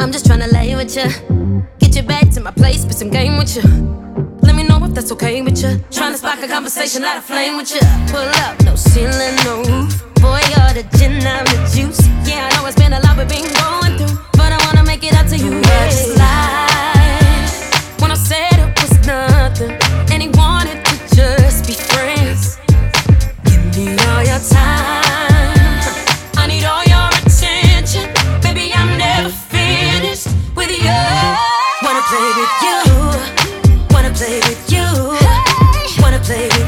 I'm just trying to lay with you. Get you back to my place, put some game with you. Let me know if that's okay with you. Trying to spark a conversation, light a flame with you. Pull up, no ceiling, no roof. Boy, you're the baby